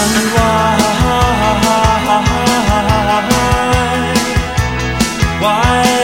why? Why?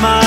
my